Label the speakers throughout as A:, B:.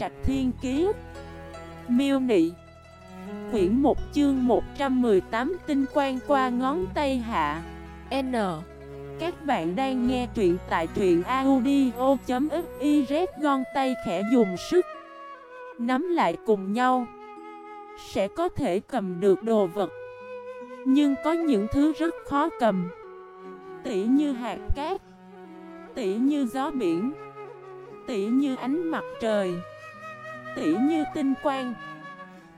A: Trạch Thiên Kiế Miêu Nị. Quyển 1 chương 118 tinh quang qua ngón tay hạ. N. Các bạn đang nghe truyện tại truyện audio.xyz Gòn tay khẽ dùng sức, Nắm lại cùng nhau. Sẽ có thể cầm được đồ vật, Nhưng có những thứ rất khó cầm. Tỉ như hạt cát, Tỉ như gió biển, Tỉ như ánh mặt trời. Tỉ như tinh quang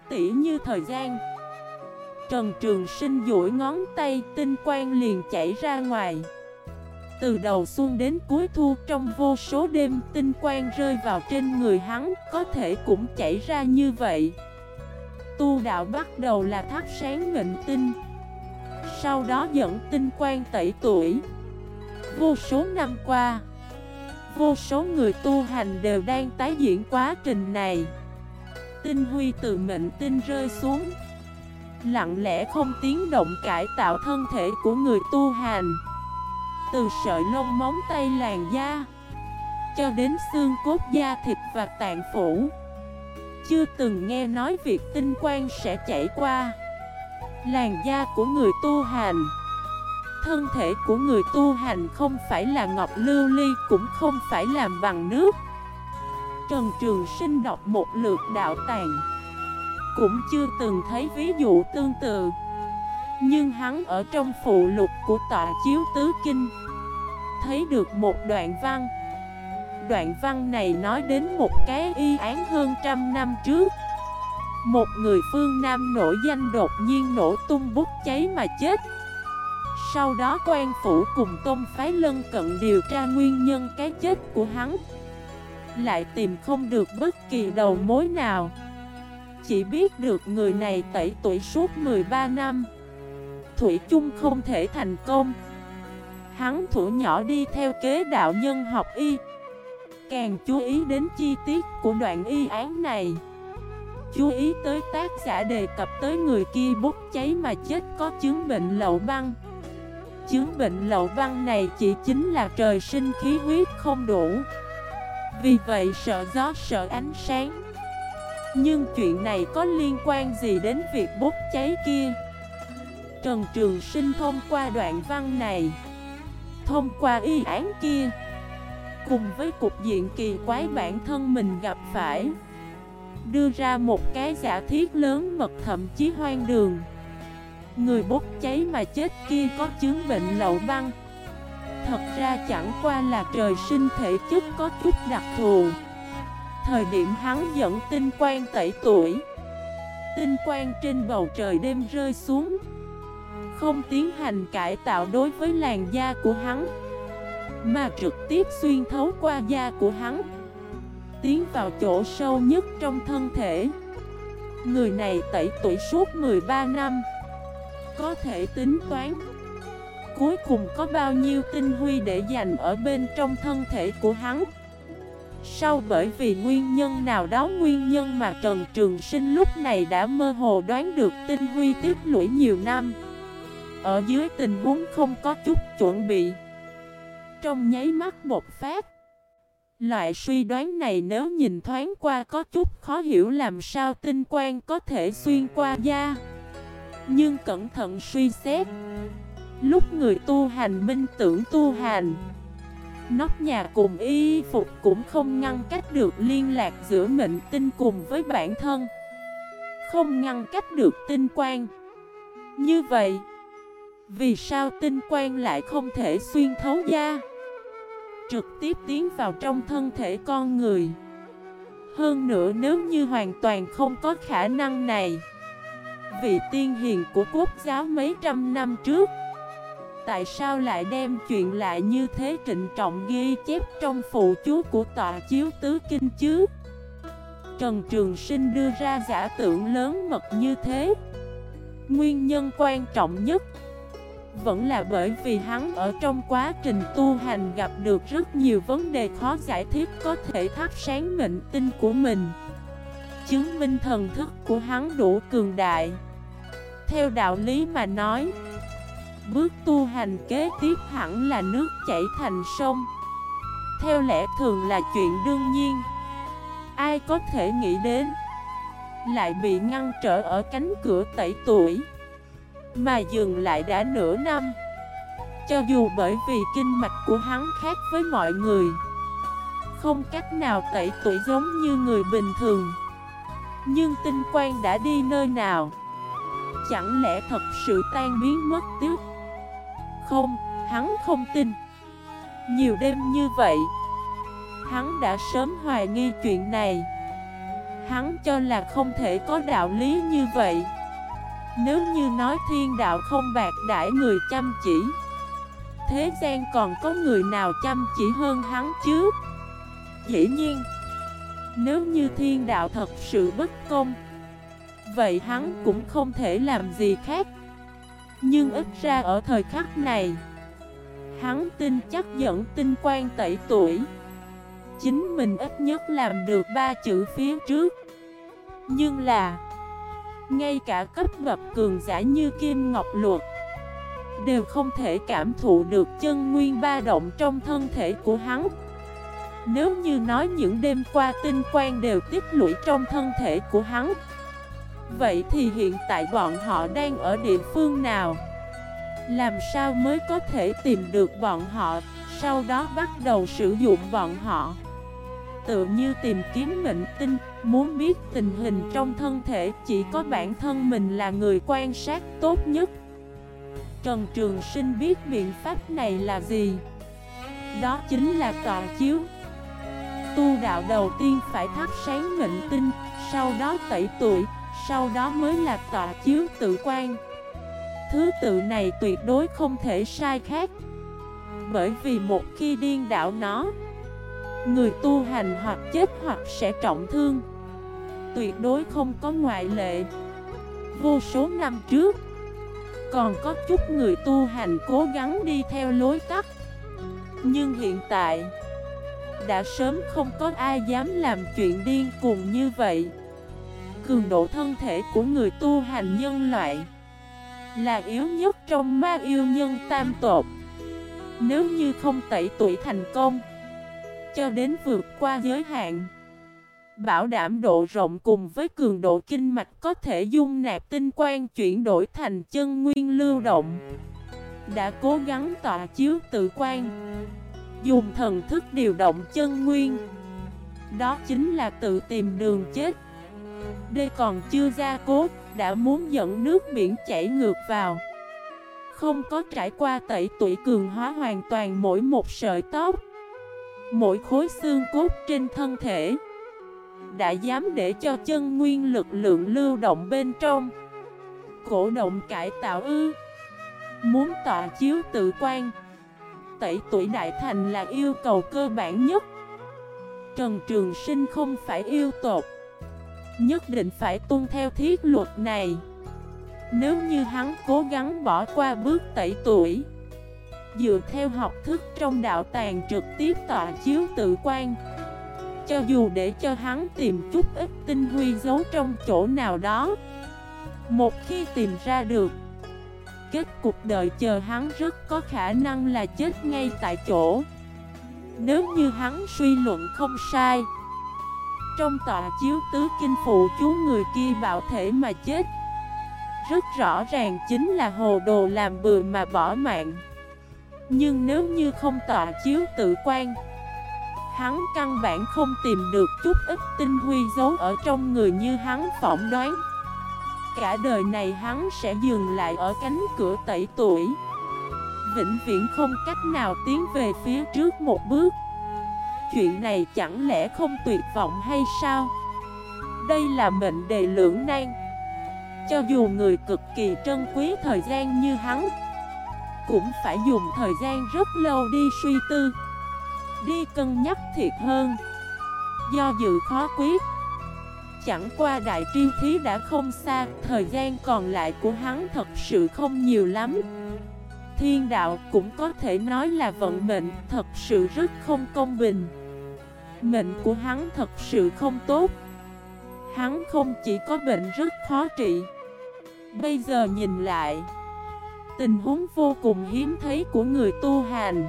A: Tỉ như thời gian. Trần Trường Sinh duỗi ngón tay Tinh quang liền chảy ra ngoài. Từ đầu xuân đến cuối thu, Trong vô số đêm Tinh quang rơi vào trên người hắn, Có thể cũng chảy ra như vậy. Tu đạo bắt đầu là thắp sáng mệnh tinh, Sau đó dẫn tinh quang tẩy tuổi. Vô số năm qua Vô số người tu hành đều đang tái diễn quá trình này. Tinh huy từ mệnh tinh rơi xuống. Lặng lẽ không tiếng động cải tạo thân thể của người tu hành. Từ sợi lông móng tay làn da, Cho đến xương cốt da thịt và tạng phủ. Chưa từng nghe nói việc tinh quang sẽ chảy qua. Làn da của người tu hành Thân thể của người tu hành không phải là ngọc lưu ly, cũng không phải làm bằng nước. Trần Trường Sinh đọc một lượt đạo tàng, Cũng chưa từng thấy ví dụ tương tự. Nhưng hắn ở trong phụ lục của tọa chiếu tứ kinh, Thấy được một đoạn văn. Đoạn văn này nói đến một cái y án hơn trăm năm trước. Một người phương Nam nổi danh đột nhiên nổ tung bút cháy mà chết sau đó quan phủ cùng tôn phái lân cận điều tra nguyên nhân cái chết của hắn. Lại tìm không được bất kỳ đầu mối nào. Chỉ biết được người này tẩy tuổi suốt 13 năm. Thủy chung không thể thành công. Hắn thủ nhỏ đi theo kế đạo nhân học y. Càng chú ý đến chi tiết của đoạn y án này. Chú ý tới tác giả đề cập tới người kia bốc cháy mà chết có chứng bệnh lậu băng chứng bệnh lậu văn này chỉ chính là trời sinh khí huyết không đủ. Vì vậy sợ gió, sợ ánh sáng. Nhưng chuyện này có liên quan gì đến việc bốc cháy kia? Trần Trường Sinh thông qua đoạn văn này, Thông qua y án kia, Cùng với cục diện kỳ quái bản thân mình gặp phải, Đưa ra một cái giả thiết lớn mật thậm chí hoang đường. Người bốc cháy mà chết kia có chứng bệnh lậu băng. Thật ra chẳng qua là trời sinh thể chất có chút đặc thù. Thời điểm hắn dẫn tinh quang tẩy tuổi, Tinh quang trên bầu trời đêm rơi xuống, Không tiến hành cải tạo đối với làn da của hắn, Mà trực tiếp xuyên thấu qua da của hắn, Tiến vào chỗ sâu nhất trong thân thể. Người này tẩy tuổi suốt 13 năm có thể tính toán Cuối cùng có bao nhiêu tinh huy để dành ở bên trong thân thể của hắn. Sau bởi vì nguyên nhân nào đó, nguyên nhân mà Trần Trường Sinh lúc này đã mơ hồ đoán được tinh huy tiếp lũy nhiều năm. Ở dưới tình huống không có chút chuẩn bị. Trong nháy mắt bột phát. Loại suy đoán này nếu nhìn thoáng qua có chút khó hiểu làm sao tinh quang có thể xuyên qua da nhưng cẩn thận suy xét. Lúc người tu hành minh tưởng tu hành, Nóc nhà cùng y phục cũng không ngăn cách được liên lạc giữa mệnh tinh cùng với bản thân. Không ngăn cách được tinh quang. Như vậy, Vì sao tinh quang lại không thể xuyên thấu da? Trực tiếp tiến vào trong thân thể con người. Hơn nữa nếu như hoàn toàn không có khả năng này vị tiên hiền của quốc giáo mấy trăm năm trước, Tại sao lại đem chuyện lại như thế trịnh trọng ghi chép trong phụ chú của tọa chiếu tứ kinh chứ? Trần Trường Sinh đưa ra giả tưởng lớn mật như thế. Nguyên nhân quan trọng nhất Vẫn là bởi vì hắn ở trong quá trình tu hành gặp được rất nhiều vấn đề khó giải thích có thể thắp sáng mệnh tinh của mình. Chứng minh thần thức của hắn đủ cường đại. Theo đạo lý mà nói, Bước tu hành kế tiếp hẳn là nước chảy thành sông. Theo lẽ thường là chuyện đương nhiên. Ai có thể nghĩ đến, Lại bị ngăn trở ở cánh cửa tẩy tuổi, Mà dừng lại đã nửa năm. Cho dù bởi vì kinh mạch của hắn khác với mọi người, Không cách nào tẩy tuổi giống như người bình thường. Nhưng tinh quang đã đi nơi nào? Chẳng lẽ thật sự tan biến mất tiếc Không, hắn không tin. Nhiều đêm như vậy Hắn đã sớm hoài nghi chuyện này. Hắn cho là không thể có đạo lý như vậy. Nếu như nói thiên đạo không bạc đãi người chăm chỉ Thế gian còn có người nào chăm chỉ hơn hắn chứ? Dĩ nhiên nếu như thiên đạo thật sự bất công, Vậy hắn cũng không thể làm gì khác. Nhưng ít ra ở thời khắc này, Hắn tin chắc dẫn tinh quan tẩy tuổi. Chính mình ít nhất làm được ba chữ phía trước. Nhưng là, Ngay cả cấp bậc cường giả như Kim Ngọc Luật, Đều không thể cảm thụ được chân nguyên ba động trong thân thể của hắn. Nếu như nói những đêm qua tinh quang đều tích lũy trong thân thể của hắn Vậy thì hiện tại bọn họ đang ở địa phương nào? Làm sao mới có thể tìm được bọn họ, sau đó bắt đầu sử dụng bọn họ? Tự như tìm kiếm mệnh tinh, muốn biết tình hình trong thân thể chỉ có bản thân mình là người quan sát tốt nhất. Trần Trường Sinh biết biện pháp này là gì? Đó chính là tọa chiếu. Tu đạo đầu tiên phải thắp sáng mệnh tinh, sau đó tẩy tuổi, sau đó mới là tọa chiếu tự quan. Thứ tự này tuyệt đối không thể sai khác. Bởi vì một khi điên đảo nó Người tu hành hoặc chết hoặc sẽ trọng thương. Tuyệt đối không có ngoại lệ. Vô số năm trước Còn có chút người tu hành cố gắng đi theo lối tắt. Nhưng hiện tại đã sớm không có ai dám làm chuyện điên cuồng như vậy. Cường độ thân thể của người tu hành nhân loại Là yếu nhất trong ma yêu nhân tam tột Nếu như không tẩy tuổi thành công, Cho đến vượt qua giới hạn, Bảo đảm độ rộng cùng với cường độ kinh mạch có thể dung nạp tinh quang chuyển đổi thành chân nguyên lưu động, Đã cố gắng tọa chiếu tự quan. Dùng thần thức điều động chân nguyên. Đó chính là tự tìm đường chết. Đây còn chưa ra cốt, đã muốn dẫn nước biển chảy ngược vào. Không có trải qua tẩy tuổi cường hóa hoàn toàn mỗi một sợi tóc. Mỗi khối xương cốt trên thân thể Đã dám để cho chân nguyên lực lượng lưu động bên trong. Cổ động cải tạo ư. Muốn tọa chiếu tự quan Tẩy tuổi đại thành là yêu cầu cơ bản nhất. Trần Trường Sinh không phải yêu tột, Nhất định phải tuân theo thiết luật này. Nếu như hắn cố gắng bỏ qua bước tẩy tuổi, Dựa theo học thức trong đạo tàng trực tiếp tọa chiếu tự quan, Cho dù để cho hắn tìm chút ít tinh huy giấu trong chỗ nào đó, Một khi tìm ra được Kết cục đời chờ hắn rất có khả năng là chết ngay tại chỗ. Nếu như hắn suy luận không sai, trong tọa chiếu tứ kinh phụ chú người kia bạo thể mà chết. Rất rõ ràng chính là hồ đồ làm bừa mà bỏ mạng. Nhưng nếu như không tọa chiếu tự quan, Hắn căn bản không tìm được chút ít tinh huy giấu ở trong người như hắn phỏng đoán. Cả đời này hắn sẽ dừng lại ở cánh cửa tẩy tuổi. Vĩnh viễn không cách nào tiến về phía trước một bước. Chuyện này chẳng lẽ không tuyệt vọng hay sao? Đây là mệnh đề lưỡng nan. Cho dù người cực kỳ trân quý thời gian như hắn, Cũng phải dùng thời gian rất lâu đi suy tư, Đi cân nhắc thiệt hơn. Do dự khó quyết Chẳng qua đại triêu thí đã không xa, Thời gian còn lại của hắn thật sự không nhiều lắm. Thiên đạo cũng có thể nói là vận mệnh, Thật sự rất không công bình. Mệnh của hắn thật sự không tốt. Hắn không chỉ có bệnh rất khó trị. Bây giờ nhìn lại, Tình huống vô cùng hiếm thấy của người tu hành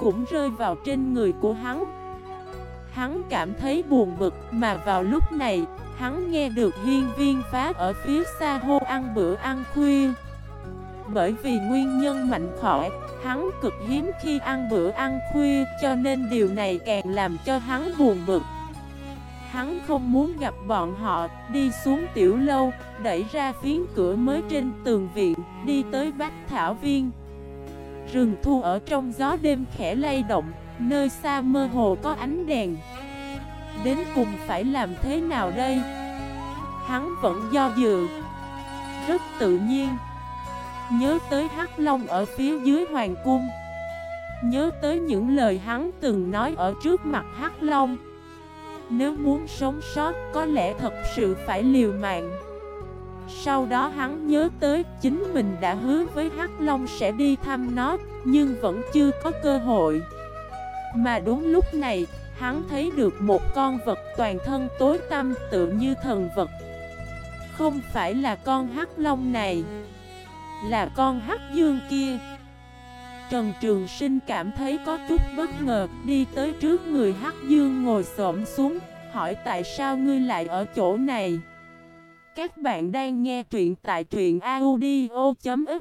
A: Cũng rơi vào trên người của hắn hắn cảm thấy buồn bực mà vào lúc này, hắn nghe được hiên viên phá ở phía xa hô ăn bữa ăn khuya. Bởi vì nguyên nhân mạnh khỏe, hắn cực hiếm khi ăn bữa ăn khuya cho nên điều này càng làm cho hắn buồn bực. Hắn không muốn gặp bọn họ, đi xuống tiểu lâu, đẩy ra phiến cửa mới trên tường viện, đi tới Bách Thảo Viên. Rừng thu ở trong gió đêm khẽ lay động, nơi xa mơ hồ có ánh đèn. Đến cùng phải làm thế nào đây? Hắn vẫn do dự. Rất tự nhiên. Nhớ tới Hắc Long ở phía dưới Hoàng Cung. Nhớ tới những lời hắn từng nói ở trước mặt Hắc Long. Nếu muốn sống sót, có lẽ thật sự phải liều mạng Sau đó hắn nhớ tới chính mình đã hứa với Hắc Long sẽ đi thăm nó, Nhưng vẫn chưa có cơ hội mà đúng lúc này Hắn thấy được một con vật toàn thân tối tăm tự như thần vật. Không phải là con Hắc Long này Là con Hắc Dương kia. Trần Trường Sinh cảm thấy có chút bất ngờ, đi tới trước người Hắc Dương ngồi xổm xuống, hỏi tại sao ngươi lại ở chỗ này. Các bạn đang nghe truyện tại truyện audio.fif